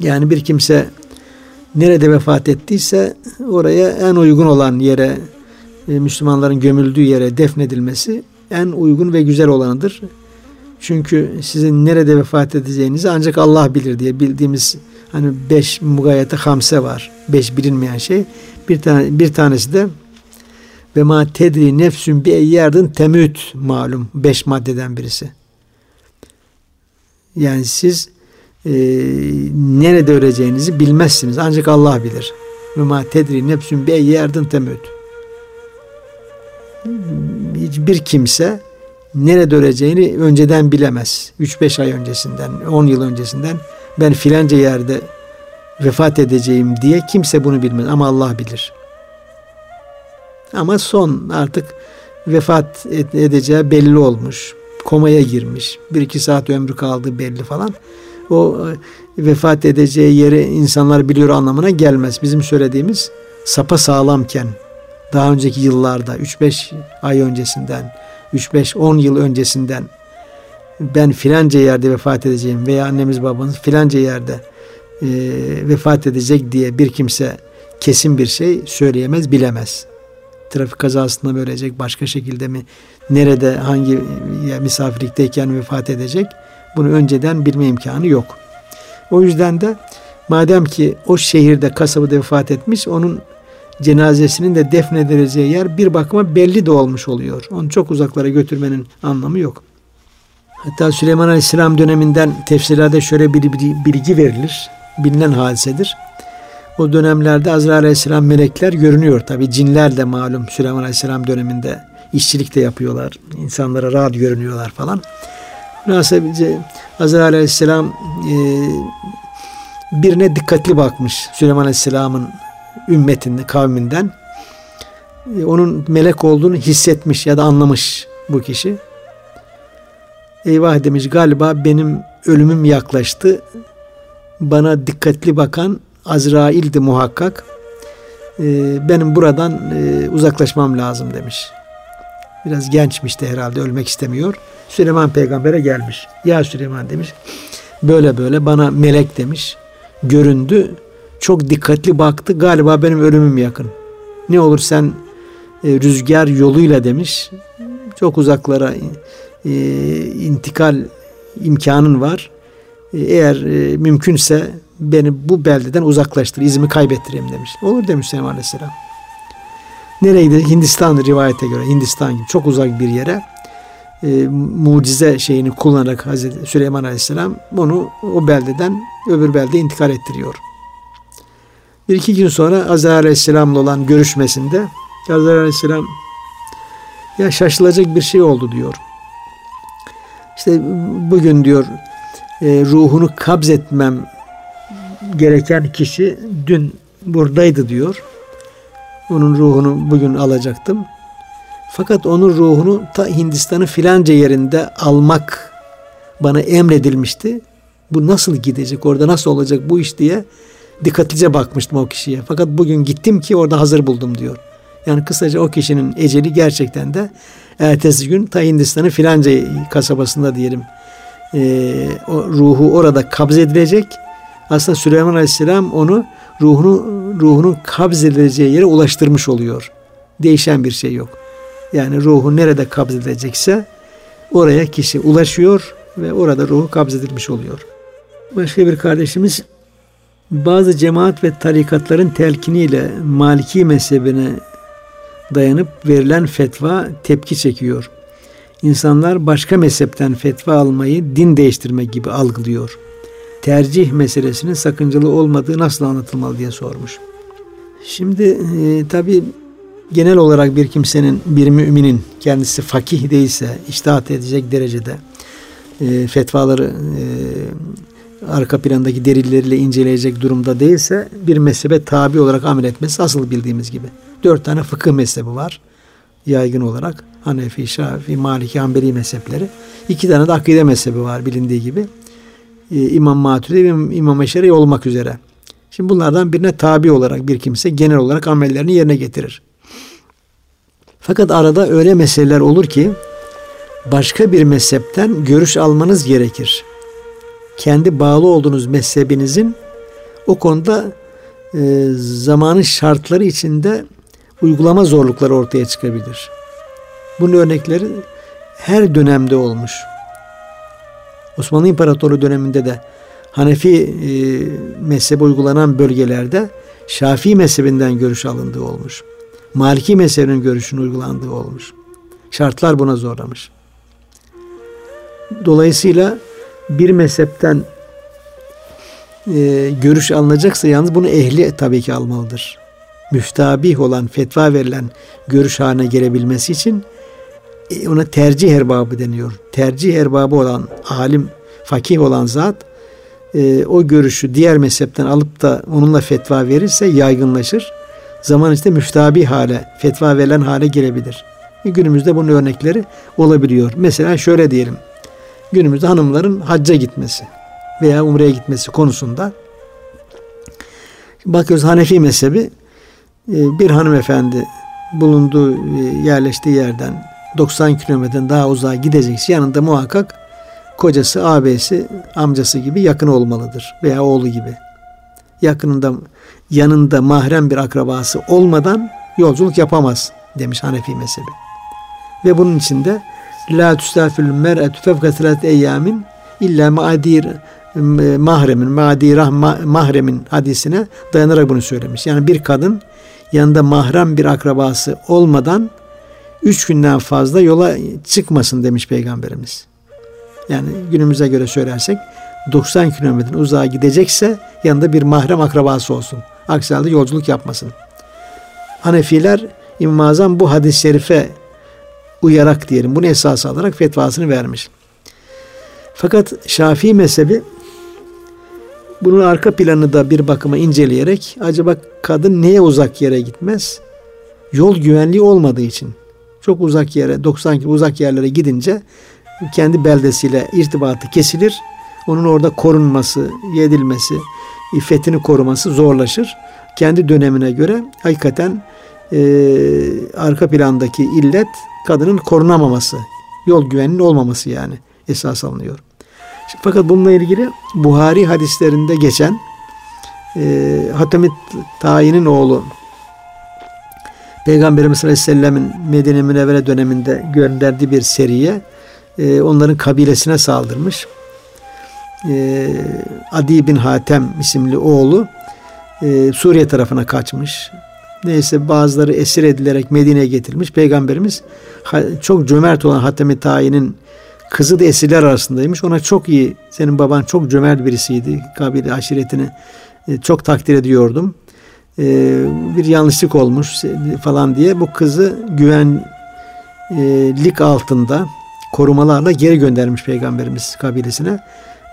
Yani bir kimse nerede vefat ettiyse oraya en uygun olan yere e, Müslümanların gömüldüğü yere defnedilmesi en uygun ve güzel olanıdır. Çünkü sizin nerede vefat edeceğinizi ancak Allah bilir diye bildiğimiz hani beş mugayete hamse var. Beş bilinmeyen şey. Bir tane bir tanesi de ve ma tedri nefsün bi yerdin temüt malum. Beş maddeden birisi. Yani siz e, nerede öleceğinizi bilmezsiniz. Ancak Allah bilir. Ve ma tedri nefsün bi yerdin temüt. Hiçbir kimse nerede öleceğini önceden bilemez. 3-5 ay öncesinden, 10 yıl öncesinden ben filanca yerde vefat edeceğim diye kimse bunu bilmez ama Allah bilir. Ama son artık vefat edeceği belli olmuş. Komaya girmiş. Bir iki saat ömrü kaldı belli falan. O e, vefat edeceği yeri insanlar biliyor anlamına gelmez. Bizim söylediğimiz sapa sağlamken daha önceki yıllarda 3-5 ay öncesinden 3-5-10 yıl öncesinden ben filanca yerde vefat edeceğim veya annemiz babamız filanca yerde e, vefat edecek diye bir kimse kesin bir şey söyleyemez, bilemez. Trafik kazasında mı ölecek, başka şekilde mi, nerede, hangi misafirlikteyken vefat edecek bunu önceden bilme imkanı yok. O yüzden de madem ki o şehirde, kasabada vefat etmiş, onun cenazesinin de defnedileceği yer bir bakıma belli de olmuş oluyor. Onu çok uzaklara götürmenin anlamı yok. Hatta Süleyman Aleyhisselam döneminden tefsirlerde şöyle bir bilgi verilir. Bilinen hadisedir. O dönemlerde Azrail Aleyhisselam melekler görünüyor. Tabi cinler de malum Süleyman Aleyhisselam döneminde işçilik de yapıyorlar. İnsanlara rahat görünüyorlar falan. Münasebece Azrail Aleyhisselam e, birine dikkatli bakmış Süleyman Aleyhisselam'ın ümmetinde, kavminden. E, onun melek olduğunu hissetmiş ya da anlamış bu kişi. Eyvah demiş galiba benim ölümüm yaklaştı. Bana dikkatli bakan Azrail'di muhakkak. E, benim buradan e, uzaklaşmam lazım demiş. Biraz gençmişti herhalde ölmek istemiyor. Süleyman peygambere gelmiş. Ya Süleyman demiş. Böyle böyle bana melek demiş. Göründü çok dikkatli baktı. Galiba benim ölümüm yakın. Ne olur sen e, rüzgar yoluyla demiş. Çok uzaklara e, intikal imkanın var. Eğer mümkünse beni bu beldeden uzaklaştır, izimi kaybettireyim demiş. Olur demiş Süleyman Aleyhisselam. Nereye gidiyor? Hindistan rivayete göre. Hindistan gibi çok uzak bir yere e, mucize şeyini kullanarak Hazreti Süleyman Aleyhisselam bunu o beldeden öbür belde intikal ettiriyor. Bir iki gün sonra Azrail Aleyhisselam'la olan görüşmesinde Azrail Aleyhisselam ya şaşılacak bir şey oldu diyor. İşte bugün diyor e, ruhunu kabz etmem gereken kişi dün buradaydı diyor. Onun ruhunu bugün alacaktım. Fakat onun ruhunu ta Hindistan'ın filanca yerinde almak bana emredilmişti. Bu nasıl gidecek orada nasıl olacak bu iş diye dikkatlice bakmıştım o kişiye. Fakat bugün gittim ki orada hazır buldum diyor. Yani kısaca o kişinin eceli gerçekten de ertesi gün ta Hindistan'ın filanca kasabasında diyelim e, o ruhu orada kabz edilecek. Aslında Süleyman Aleyhisselam onu ruhunu ruhunun kabz edileceği yere ulaştırmış oluyor. Değişen bir şey yok. Yani ruhu nerede kabz edilecekse oraya kişi ulaşıyor ve orada ruhu kabz edilmiş oluyor. Başka bir kardeşimiz bazı cemaat ve tarikatların telkiniyle Maliki mezhebine dayanıp verilen fetva tepki çekiyor. İnsanlar başka mezhepten fetva almayı din değiştirme gibi algılıyor. Tercih meselesinin sakıncalı olmadığı nasıl anlatılmalı diye sormuş. Şimdi e, tabi genel olarak bir kimsenin, bir müminin kendisi fakih değilse, iştahat edecek derecede e, fetvaları e, arka plandaki delilleriyle inceleyecek durumda değilse bir mezhebe tabi olarak amel etmesi asıl bildiğimiz gibi. Dört tane fıkıh mezhebi var yaygın olarak. Hanefi, Şafi, Maliki, Hanbeli mezhepleri. İki tane de akide mezhebi var bilindiği gibi. E, İmam Maturidi ve İmam Eşeri olmak üzere. Şimdi bunlardan birine tabi olarak bir kimse genel olarak amellerini yerine getirir. Fakat arada öyle meseleler olur ki başka bir mezhepten görüş almanız gerekir. Kendi bağlı olduğunuz mezhebinizin o konuda e, zamanın şartları içinde uygulama zorlukları ortaya çıkabilir. Bunun örnekleri her dönemde olmuş. Osmanlı İmparatorluğu döneminde de Hanefi e, mezhebi uygulanan bölgelerde Şafii mezhebinden görüş alındığı olmuş. Maliki mezhebinin görüşünün uygulandığı olmuş. Şartlar buna zorlamış. Dolayısıyla bir mezhepten e, görüş alınacaksa yalnız bunu ehli tabii ki almalıdır. Müftabih olan, fetva verilen görüş haline gelebilmesi için ona tercih erbabı deniyor. Tercih erbabı olan alim, fakih olan zat e, o görüşü diğer mezhepten alıp da onunla fetva verirse yaygınlaşır. Zaman içinde müftabi hale, fetva verilen hale gelebilir. E, günümüzde bunun örnekleri olabiliyor. Mesela şöyle diyelim. Günümüzde hanımların hacca gitmesi veya umreye gitmesi konusunda bakıyoruz Hanefi mezhebi e, bir hanımefendi bulunduğu e, yerleştiği yerden 90 kilometreden daha uzağa gidecekse yanında muhakkak kocası, ağabeysi, amcası gibi yakın olmalıdır veya oğlu gibi. Yakınında, yanında mahrem bir akrabası olmadan yolculuk yapamaz demiş Hanefi mezhebi. Ve bunun içinde la tüstafil mer'etü fevkatret eyyamin illa ma'adir mahremin, madirah mahremin hadisine dayanarak bunu söylemiş. Yani bir kadın yanında mahrem bir akrabası olmadan üç günden fazla yola çıkmasın demiş Peygamberimiz. Yani günümüze göre söylersek 90 kilometre uzağa gidecekse yanında bir mahrem akrabası olsun. Aksi halde yolculuk yapmasın. Hanefiler İmam Azam bu hadis-i şerife uyarak diyelim bunu esas alarak fetvasını vermiş. Fakat Şafii mezhebi bunun arka planını da bir bakıma inceleyerek acaba kadın niye uzak yere gitmez? Yol güvenliği olmadığı için. Çok uzak yere, 90 km uzak yerlere gidince kendi beldesiyle irtibatı kesilir. Onun orada korunması, yedilmesi, iffetini koruması zorlaşır. Kendi dönemine göre hakikaten e, arka plandaki illet kadının korunamaması, yol güvenliğinin olmaması yani esas alınıyor. Fakat bununla ilgili Buhari hadislerinde geçen e, Hatemit Tayin'in oğlu Peygamberimiz Aleyhisselam'ın Medine Münevvere döneminde gönderdiği bir seriye e, onların kabilesine saldırmış. E, Adi bin Hatem isimli oğlu e, Suriye tarafına kaçmış. Neyse bazıları esir edilerek Medine'ye getirilmiş. Peygamberimiz çok cömert olan Hatem-i Tayin'in kızı da esirler arasındaymış. Ona çok iyi, senin baban çok cömert birisiydi. Kabile aşiretini e, çok takdir ediyordum. E, bir yanlışlık olmuş falan diye bu kızı güvenlik altında korumalarla geri göndermiş Peygamberimiz kabilesine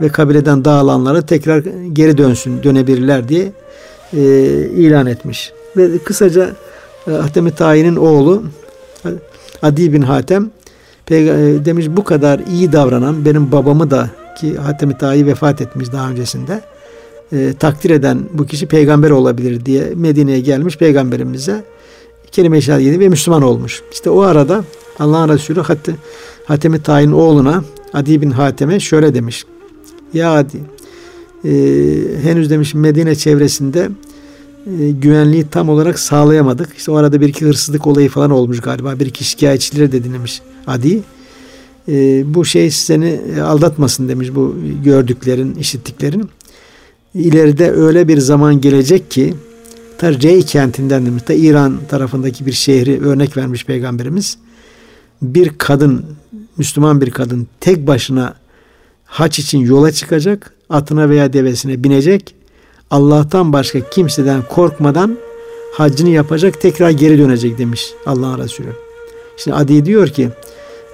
ve kabileden dağılanlara tekrar geri dönsün, dönebilirler diye e, ilan etmiş. Ve kısaca e, Hatem-i Tayin'in oğlu Adi bin Hatem e, demiş bu kadar iyi davranan benim babamı da ki Hatem-i Tayi vefat etmiş daha öncesinde e, takdir eden bu kişi peygamber olabilir diye Medine'ye gelmiş peygamberimize kelime-i şehadet ve Müslüman olmuş. İşte o arada Allah'ın Resulü Hatem, Hatem-i Tayin oğluna Adi bin Hatem'e şöyle demiş. Ya Adi e, henüz demiş Medine çevresinde e, güvenliği tam olarak sağlayamadık. İşte o arada bir iki hırsızlık olayı falan olmuş galiba. Bir iki şikayetçileri de dinlemiş Adi. E, bu şey seni aldatmasın demiş bu gördüklerin, işittiklerin. İleride öyle bir zaman gelecek ki ta Rey kentinden demiş, ta İran tarafındaki bir şehri örnek vermiş Peygamberimiz. Bir kadın, Müslüman bir kadın tek başına haç için yola çıkacak, atına veya devesine binecek Allah'tan başka kimseden korkmadan haccını yapacak tekrar geri dönecek demiş Allah'ın Resulü. Şimdi Adi diyor ki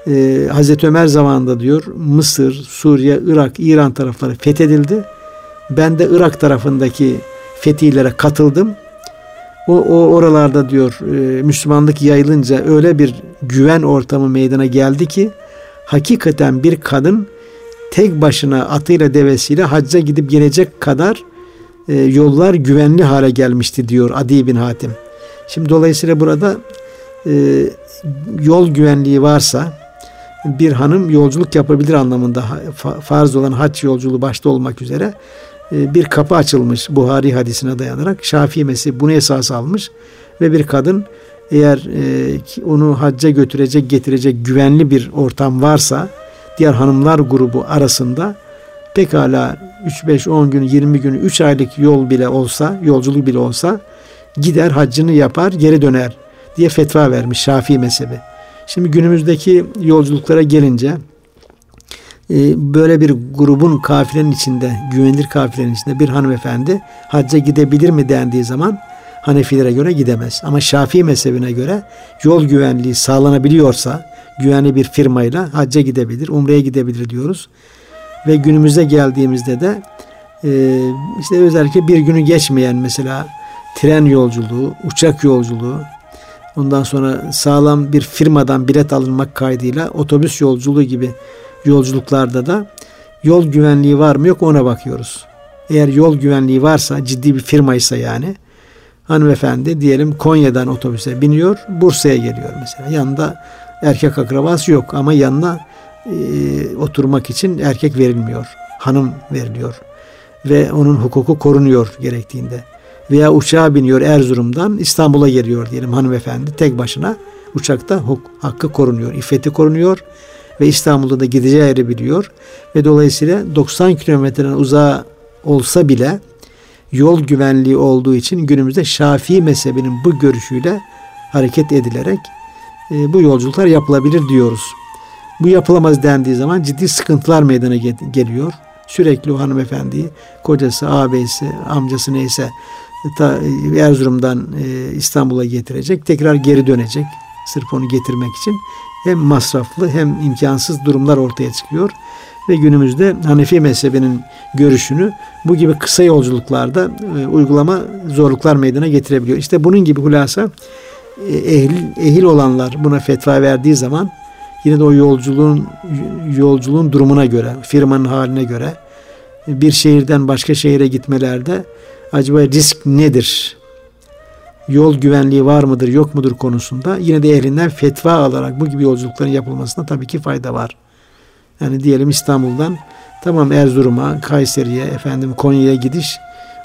e, Hazreti Ömer zamanında diyor Mısır, Suriye, Irak, İran tarafları fethedildi. Ben de Irak tarafındaki fetihlere katıldım. O, o oralarda diyor e, Müslümanlık yayılınca öyle bir güven ortamı meydana geldi ki hakikaten bir kadın tek başına atıyla devesiyle hacca gidip gelecek kadar e, yollar güvenli hale gelmişti diyor Adi bin Hatim. Şimdi dolayısıyla burada e, yol güvenliği varsa bir hanım yolculuk yapabilir anlamında farz olan hac yolculuğu başta olmak üzere bir kapı açılmış Buhari hadisine dayanarak Şafii mezhebi bunu esas almış ve bir kadın eğer e, onu hacca götürecek getirecek güvenli bir ortam varsa diğer hanımlar grubu arasında pekala 3-5-10 gün 20 gün 3 aylık yol bile olsa yolculuk bile olsa gider haccını yapar geri döner diye fetva vermiş Şafii mezhebi. Şimdi günümüzdeki yolculuklara gelince e, böyle bir grubun kafilenin içinde, güvenilir kafilenin içinde bir hanımefendi hacca gidebilir mi dendiği zaman Hanefilere göre gidemez. Ama Şafii mezhebine göre yol güvenliği sağlanabiliyorsa güvenli bir firmayla hacca gidebilir, umreye gidebilir diyoruz. Ve günümüze geldiğimizde de e, işte özellikle bir günü geçmeyen mesela tren yolculuğu, uçak yolculuğu, ondan sonra sağlam bir firmadan bilet alınmak kaydıyla otobüs yolculuğu gibi yolculuklarda da yol güvenliği var mı yok ona bakıyoruz. Eğer yol güvenliği varsa ciddi bir firmaysa yani hanımefendi diyelim Konya'dan otobüse biniyor Bursa'ya geliyor mesela. Yanında erkek akrabası yok ama yanına e, oturmak için erkek verilmiyor. Hanım veriliyor. Ve onun hukuku korunuyor gerektiğinde. Veya uçağa biniyor Erzurum'dan İstanbul'a geliyor diyelim hanımefendi tek başına. Uçakta huk, hakkı korunuyor, iffeti korunuyor ve İstanbul'da da gideceği yeri biliyor. Ve dolayısıyla 90 kilometrenin uzağı olsa bile yol güvenliği olduğu için günümüzde Şafii mezhebinin bu görüşüyle hareket edilerek e, bu yolculuklar yapılabilir diyoruz. Bu yapılamaz dendiği zaman ciddi sıkıntılar meydana geliyor. Sürekli o hanımefendiyi kocası, ağabeyisi, amcası neyse ta Erzurum'dan e, İstanbul'a getirecek. Tekrar geri dönecek. Sırf onu getirmek için hem masraflı hem imkansız durumlar ortaya çıkıyor. Ve günümüzde Hanefi mezhebinin görüşünü bu gibi kısa yolculuklarda e, uygulama zorluklar meydana getirebiliyor. İşte bunun gibi hulasa e, ehil, ehil olanlar buna fetva verdiği zaman yine de o yolculuğun yolculuğun durumuna göre, firmanın haline göre bir şehirden başka şehire gitmelerde acaba risk nedir? Yol güvenliği var mıdır, yok mudur konusunda yine de ehlinden fetva alarak bu gibi yolculukların yapılmasına tabii ki fayda var. Yani diyelim İstanbul'dan tamam Erzurum'a, Kayseri'ye, efendim Konya'ya gidiş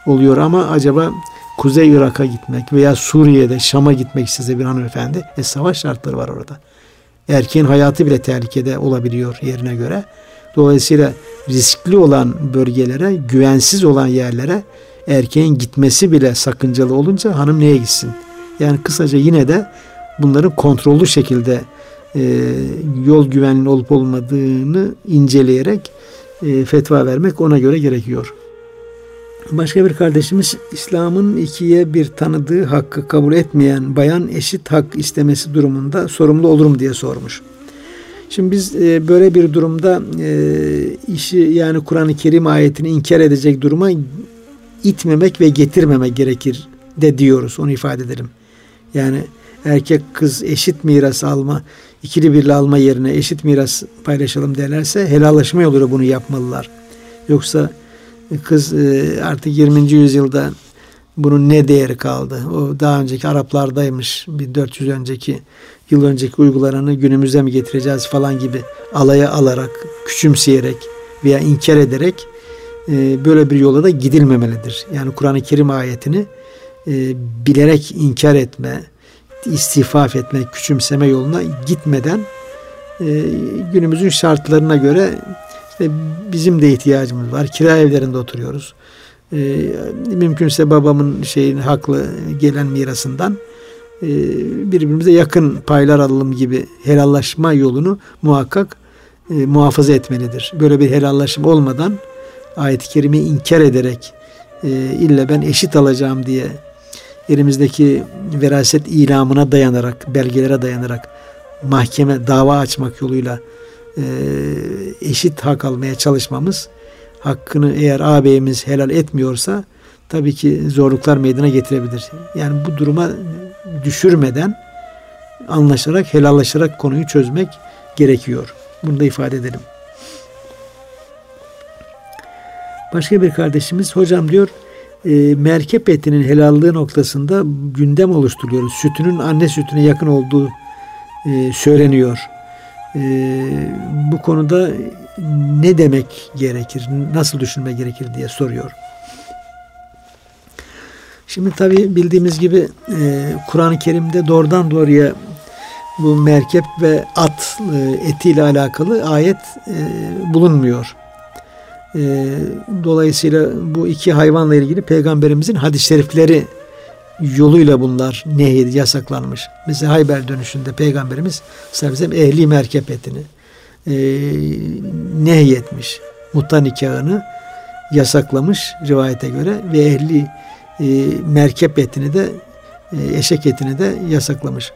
oluyor ama acaba Kuzey Irak'a gitmek veya Suriye'de Şam'a gitmek istese bir hanımefendi e savaş şartları var orada. Erkeğin hayatı bile tehlikede olabiliyor yerine göre. Dolayısıyla riskli olan bölgelere, güvensiz olan yerlere erkeğin gitmesi bile sakıncalı olunca hanım neye gitsin? Yani kısaca yine de bunların kontrollü şekilde e, yol güvenliğinin olup olmadığını inceleyerek e, fetva vermek ona göre gerekiyor. Başka bir kardeşimiz İslam'ın ikiye bir tanıdığı hakkı kabul etmeyen bayan eşit hak istemesi durumunda sorumlu olur mu diye sormuş. Şimdi biz e, böyle bir durumda e, işi yani Kur'an-ı Kerim ayetini inkar edecek duruma itmemek ve getirmemek gerekir de diyoruz. Onu ifade edelim. Yani erkek kız eşit miras alma, ikili birli alma yerine eşit miras paylaşalım derlerse helallaşma yoluyla bunu yapmalılar. Yoksa kız e, artık 20. yüzyılda bunun ne değeri kaldı? O daha önceki Araplardaymış. Bir 400 önceki yıl önceki uygularını günümüze mi getireceğiz falan gibi alaya alarak, küçümseyerek veya inkar ederek e, böyle bir yola da gidilmemelidir. Yani Kur'an-ı Kerim ayetini e, bilerek inkar etme, istifaf etme, küçümseme yoluna gitmeden günümüzün şartlarına göre işte bizim de ihtiyacımız var. Kira evlerinde oturuyoruz. Mümkünse babamın şeyin haklı gelen mirasından e, birbirimize yakın paylar alalım gibi helallaşma yolunu muhakkak e, muhafaza etmelidir. Böyle bir helallaşma olmadan ayet-i kerime inkar ederek e, illa ben eşit alacağım diye elimizdeki veraset ilamına dayanarak, belgelere dayanarak mahkeme dava açmak yoluyla e, eşit hak almaya çalışmamız hakkını eğer ağabeyimiz helal etmiyorsa tabii ki zorluklar meydana getirebilir. Yani bu duruma düşürmeden anlaşarak, helallaşarak konuyu çözmek gerekiyor. Bunu da ifade edelim. Başka bir kardeşimiz hocam diyor e, merkep etinin helallığı noktasında gündem oluşturuyoruz. Sütünün anne sütüne yakın olduğu e, söyleniyor. E, bu konuda ne demek gerekir, nasıl düşünme gerekir diye soruyor. Şimdi tabi bildiğimiz gibi e, Kur'an-ı Kerim'de doğrudan doğruya bu merkep ve at e, etiyle alakalı ayet e, bulunmuyor. E, dolayısıyla bu iki hayvanla ilgili peygamberimizin hadis-i şerifleri yoluyla bunlar nehyedi, yasaklanmış. Mesela Hayber dönüşünde peygamberimiz sallallahu ehli merkep etini e, nehyetmiş. Mutta nikahını yasaklamış rivayete göre ve ehli e, merkep etini de e, eşek etini de yasaklamış.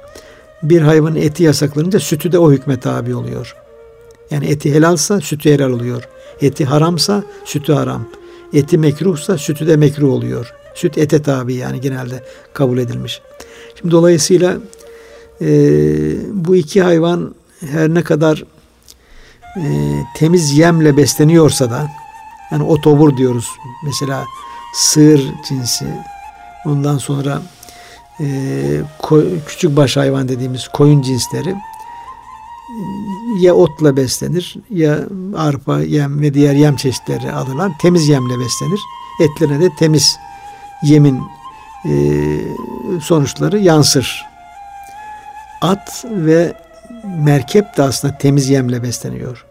Bir hayvanın eti yasaklanınca sütü de o hükme tabi oluyor. Yani eti helalsa sütü helal oluyor. Eti haramsa sütü haram. Eti mekruhsa sütü de mekruh oluyor. Süt ete tabi yani genelde kabul edilmiş. Şimdi dolayısıyla e, bu iki hayvan her ne kadar e, temiz yemle besleniyorsa da yani otobur diyoruz. Mesela sığır cinsi ondan sonra e, küçük baş hayvan dediğimiz koyun cinsleri ya otla beslenir ya arpa, yem ve diğer yem çeşitleri alırlar. Temiz yemle beslenir. Etlerine de temiz yemin e, sonuçları yansır. At ve merkep de aslında temiz yemle besleniyor.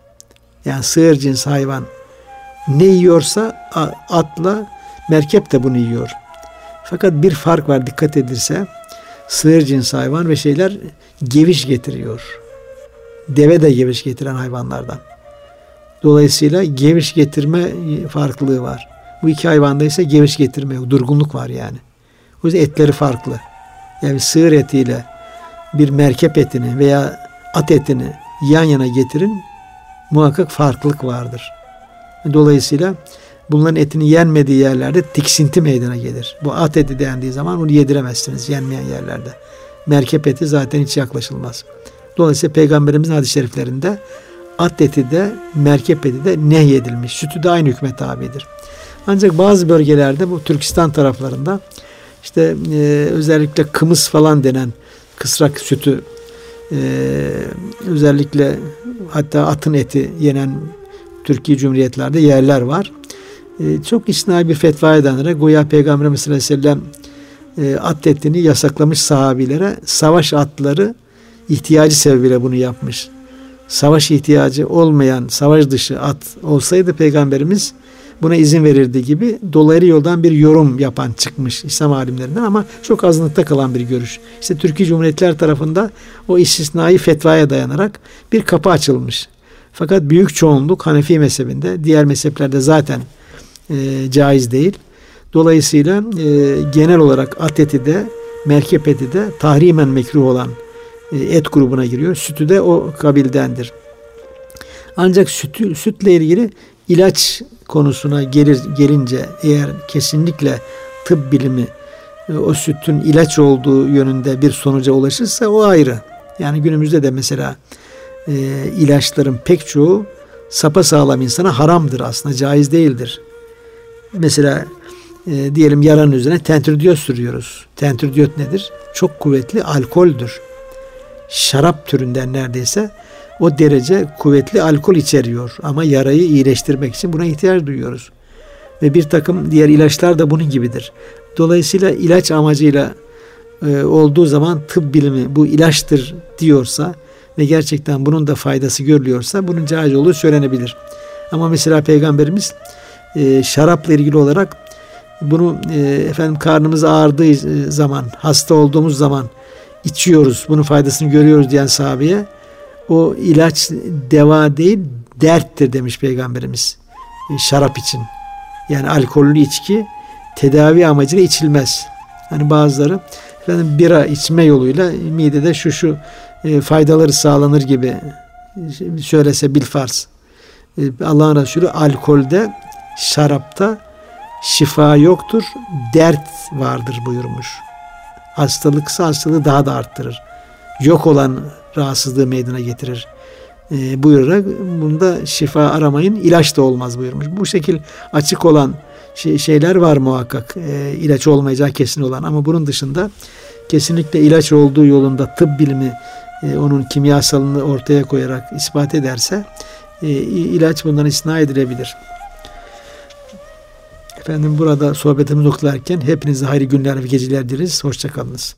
Yani sığır cins hayvan ne yiyorsa atla merkep de bunu yiyor. Fakat bir fark var dikkat edilse sığır cins hayvan ve şeyler geviş getiriyor. Deve de geviş getiren hayvanlardan. Dolayısıyla geviş getirme farklılığı var. Bu iki hayvanda ise geviş getirme. Durgunluk var yani. O yüzden etleri farklı. Yani sığır etiyle bir merkep etini veya at etini yan yana getirin muhakkak farklılık vardır. Dolayısıyla bunların etini yenmediği yerlerde tiksinti meydana gelir. Bu at eti dendiği zaman bunu yediremezsiniz yenmeyen yerlerde. Merkep eti zaten hiç yaklaşılmaz. Dolayısıyla Peygamberimizin hadis-i şeriflerinde at eti de merkep eti de nehyedilmiş. Sütü de aynı hükme tabidir. Ancak bazı bölgelerde bu Türkistan taraflarında işte e, özellikle kımız falan denen kısrak sütü e, özellikle hatta atın eti yenen Türkiye Cumhuriyetlerde yerler var. E, çok isnai bir fetvaya dayanarak Goya Peygamberimiz sallallahu aleyhi ve sellem e, at etini yasaklamış sahabilere savaş atları ihtiyacı sebebiyle bunu yapmış. Savaş ihtiyacı olmayan savaş dışı at olsaydı peygamberimiz buna izin verirdi gibi dolaylı yoldan bir yorum yapan çıkmış İslam alimlerinden ama çok azınlıkta kalan bir görüş. İşte Türkiye Cumhuriyetler tarafında o istisnai fetvaya dayanarak bir kapı açılmış. Fakat büyük çoğunluk Hanefi mezhebinde, diğer mezheplerde zaten e, caiz değil. Dolayısıyla e, genel olarak at eti de merkep eti de tahrimen mekruh olan et grubuna giriyor. Sütü de o kabildendir. Ancak sütü, sütle ilgili ilaç konusuna gelir gelince eğer kesinlikle tıp bilimi e, o sütün ilaç olduğu yönünde bir sonuca ulaşırsa o ayrı. Yani günümüzde de mesela e, ilaçların pek çoğu sapa sağlam insana haramdır aslında caiz değildir. Mesela e, diyelim yaranın üzerine tentürdiyot sürüyoruz. Tentürdiyot nedir? Çok kuvvetli alkoldür. Şarap türünden neredeyse o derece kuvvetli alkol içeriyor. Ama yarayı iyileştirmek için buna ihtiyaç duyuyoruz. Ve bir takım diğer ilaçlar da bunun gibidir. Dolayısıyla ilaç amacıyla e, olduğu zaman tıp bilimi bu ilaçtır diyorsa ve gerçekten bunun da faydası görülüyorsa bunun caiz olduğu söylenebilir. Ama mesela Peygamberimiz e, şarapla ilgili olarak bunu e, efendim karnımız ağrıdığı zaman, hasta olduğumuz zaman içiyoruz, bunun faydasını görüyoruz diyen sahabeye o ilaç deva değil derttir demiş Peygamberimiz e, şarap için. Yani alkollü içki tedavi amacıyla içilmez. Hani bazıları efendim bira içme yoluyla midede şu şu e, faydaları sağlanır gibi söylese bilfarz. E, Allah'ın Resulü alkolde şarapta şifa yoktur, dert vardır buyurmuş. Hastalıksa hastalığı daha da arttırır. Yok olan rahatsızlığı meydana getirir. e, buyurarak bunda şifa aramayın ilaç da olmaz buyurmuş. Bu şekil açık olan şey, şeyler var muhakkak e, ilaç olmayacağı kesin olan ama bunun dışında kesinlikle ilaç olduğu yolunda tıp bilimi e, onun kimyasalını ortaya koyarak ispat ederse e, ilaç bundan isna edilebilir. Efendim burada sohbetimizi noktalarken hepinize hayırlı günler ve geceler dileriz. Hoşçakalınız.